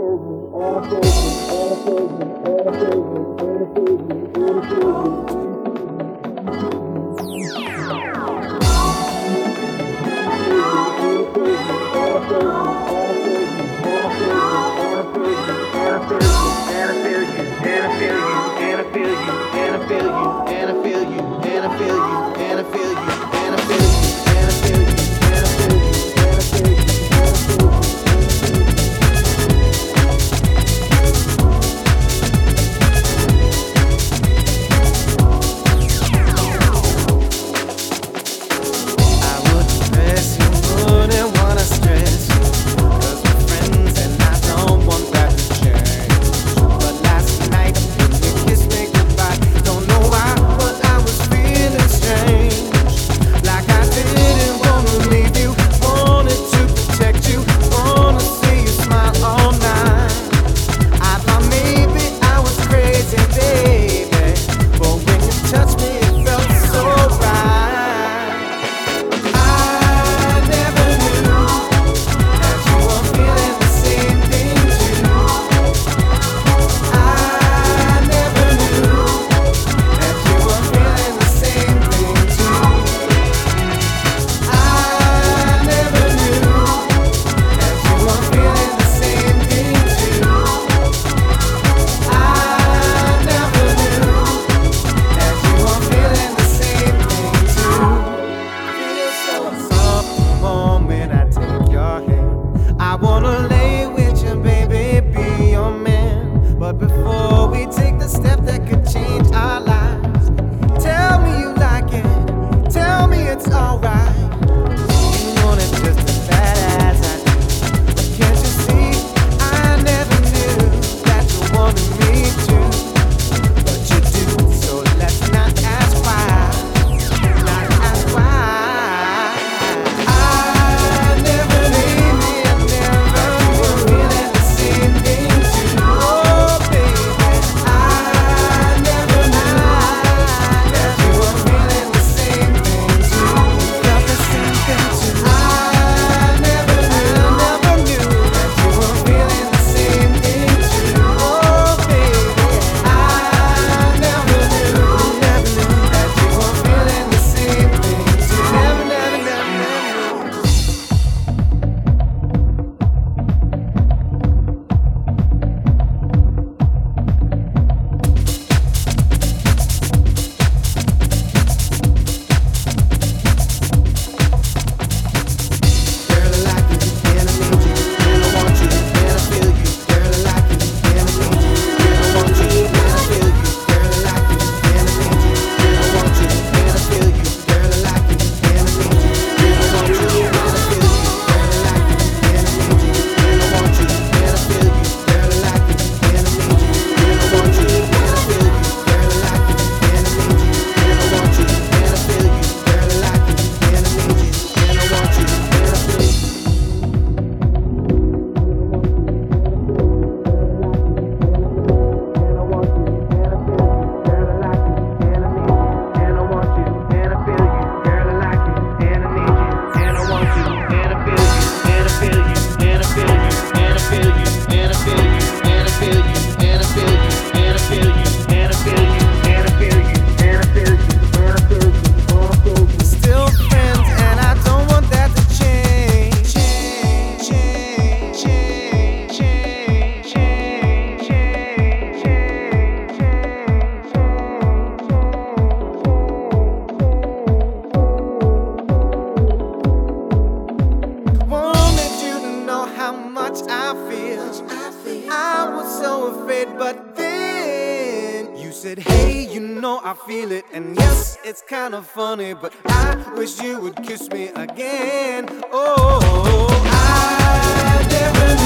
Anaphasia, anaphasia, anaphasia, anaphasia, anaphasia. I wanna lay with you, baby, be your man. But before we take the step that could change. feel it. And yes, it's kind of funny, but I wish you would kiss me again. Oh, I never.